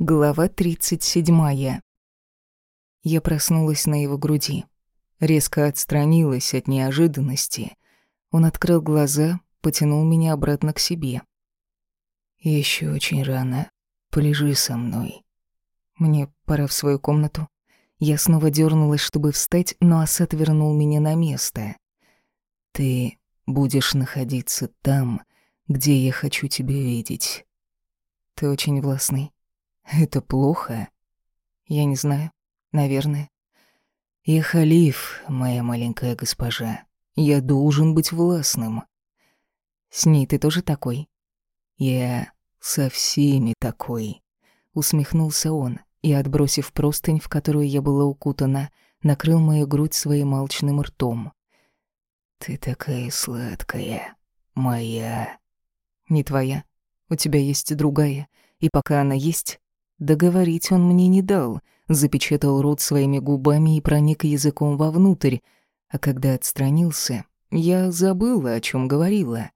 Глава 37. Я проснулась на его груди. Резко отстранилась от неожиданности. Он открыл глаза, потянул меня обратно к себе. Еще очень рано. Полежи со мной. Мне пора в свою комнату. Я снова дернулась, чтобы встать, но Асад вернул меня на место. Ты будешь находиться там, где я хочу тебя видеть. Ты очень властный. Это плохо? Я не знаю. Наверное. Я халиф, моя маленькая госпожа. Я должен быть властным. С ней ты тоже такой? Я со всеми такой. Усмехнулся он и, отбросив простынь, в которую я была укутана, накрыл мою грудь своим алчным ртом. Ты такая сладкая, моя. Не твоя. У тебя есть другая, и пока она есть, Договорить он мне не дал, запечатал рот своими губами и проник языком вовнутрь, а когда отстранился, я забыла, о чем говорила.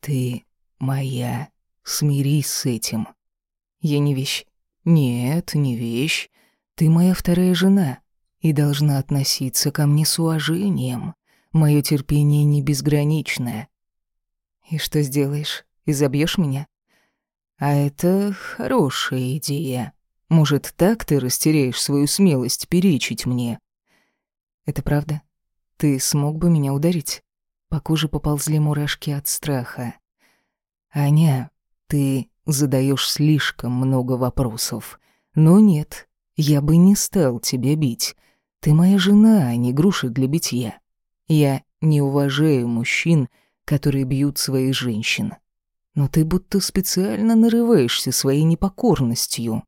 «Ты моя, смирись с этим». «Я не вещь». «Нет, не вещь. Ты моя вторая жена и должна относиться ко мне с уважением. Мое терпение не безграничное». «И что сделаешь? Изобьешь меня?» А это хорошая идея. Может, так ты растеряешь свою смелость перечить мне? Это правда? Ты смог бы меня ударить? По коже поползли мурашки от страха. Аня, ты задаешь слишком много вопросов. Но нет, я бы не стал тебя бить. Ты моя жена, а не груша для битья. Я не уважаю мужчин, которые бьют своих женщин но ты будто специально нарываешься своей непокорностью.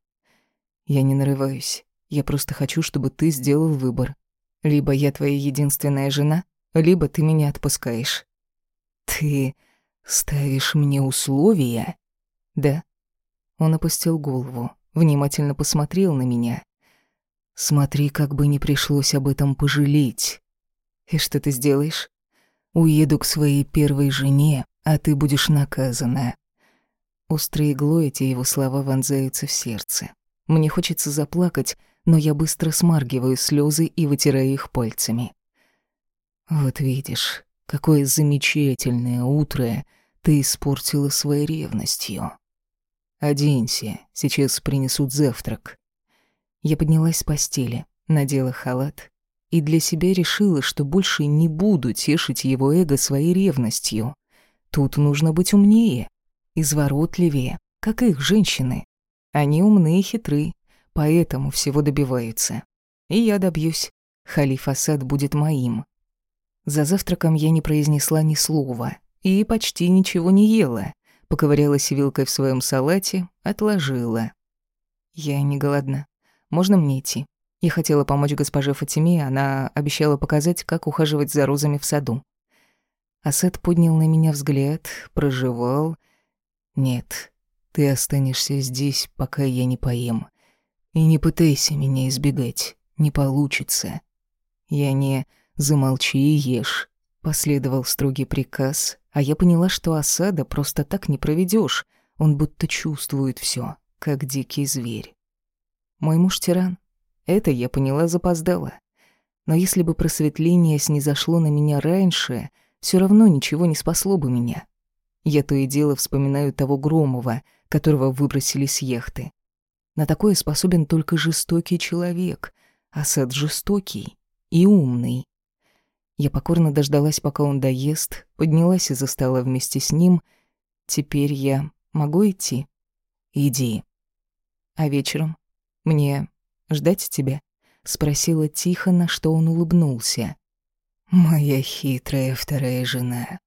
Я не нарываюсь. Я просто хочу, чтобы ты сделал выбор. Либо я твоя единственная жена, либо ты меня отпускаешь. Ты ставишь мне условия? Да. Он опустил голову, внимательно посмотрел на меня. Смотри, как бы не пришлось об этом пожалеть. И что ты сделаешь? Уеду к своей первой жене, а ты будешь наказана». Острой иглой эти его слова вонзаются в сердце. Мне хочется заплакать, но я быстро смаргиваю слезы и вытираю их пальцами. «Вот видишь, какое замечательное утро ты испортила своей ревностью. Оденься, сейчас принесут завтрак». Я поднялась с постели, надела халат и для себя решила, что больше не буду тешить его эго своей ревностью. Тут нужно быть умнее, изворотливее, как их женщины. Они умны и хитры, поэтому всего добиваются. И я добьюсь. Халиф Асад будет моим. За завтраком я не произнесла ни слова и почти ничего не ела. Поковырялась вилкой в своем салате, отложила. Я не голодна. Можно мне идти? Я хотела помочь госпоже Фатиме, она обещала показать, как ухаживать за розами в саду. Асад поднял на меня взгляд, проживал. «Нет, ты останешься здесь, пока я не поем. И не пытайся меня избегать, не получится. Я не замолчи и ешь». Последовал строгий приказ, а я поняла, что Асада просто так не проведешь. Он будто чувствует все, как дикий зверь. Мой муж тиран. Это я поняла запоздала. Но если бы просветление снизошло на меня раньше — все равно ничего не спасло бы меня. Я то и дело вспоминаю того Громова, которого выбросили с яхты. На такое способен только жестокий человек, а Сет жестокий и умный. Я покорно дождалась, пока он доест, поднялась из-за стола вместе с ним. Теперь я могу идти? Иди. А вечером? Мне ждать тебя? Спросила тихо, на что он улыбнулся. Моя хитрая вторая жена.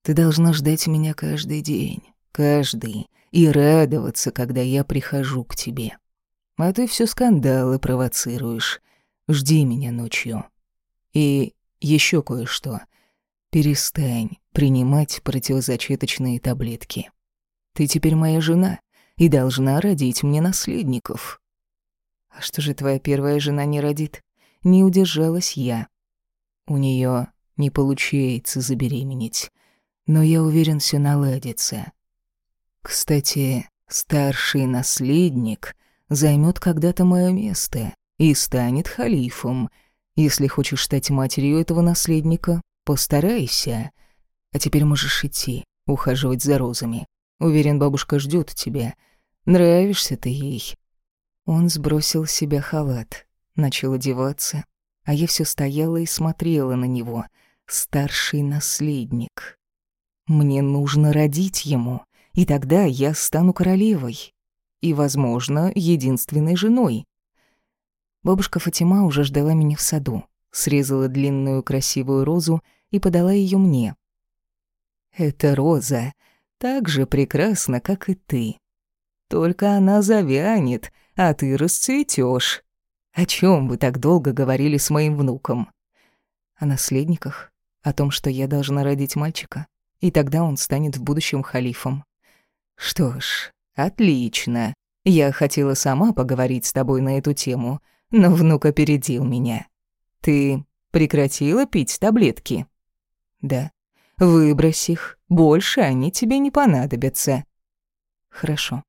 Ты должна ждать меня каждый день, каждый, и радоваться, когда я прихожу к тебе. А ты все скандалы провоцируешь. Жди меня ночью. И еще кое-что. Перестань принимать противозачаточные таблетки. Ты теперь моя жена и должна родить мне наследников. А что же твоя первая жена не родит? Не удержалась я. У нее не получается забеременеть, но я уверен, все наладится. Кстати, Старший наследник займет когда-то мое место и станет халифом. Если хочешь стать матерью этого наследника, постарайся. А теперь можешь идти, ухаживать за розами. Уверен, бабушка ждет тебя. Нравишься ты ей». Он сбросил с себя халат, начал одеваться, а я все стояла и смотрела на него. Старший наследник. Мне нужно родить ему, и тогда я стану королевой. И, возможно, единственной женой. Бабушка Фатима уже ждала меня в саду, срезала длинную красивую розу и подала ее мне. «Эта роза так же прекрасна, как и ты. Только она завянет, а ты расцветешь. О чем вы так долго говорили с моим внуком? О наследниках, о том, что я должна родить мальчика, и тогда он станет в будущем халифом. Что ж, отлично. Я хотела сама поговорить с тобой на эту тему, но внук опередил меня. Ты прекратила пить таблетки? Да. Выбрось их, больше они тебе не понадобятся. Хорошо.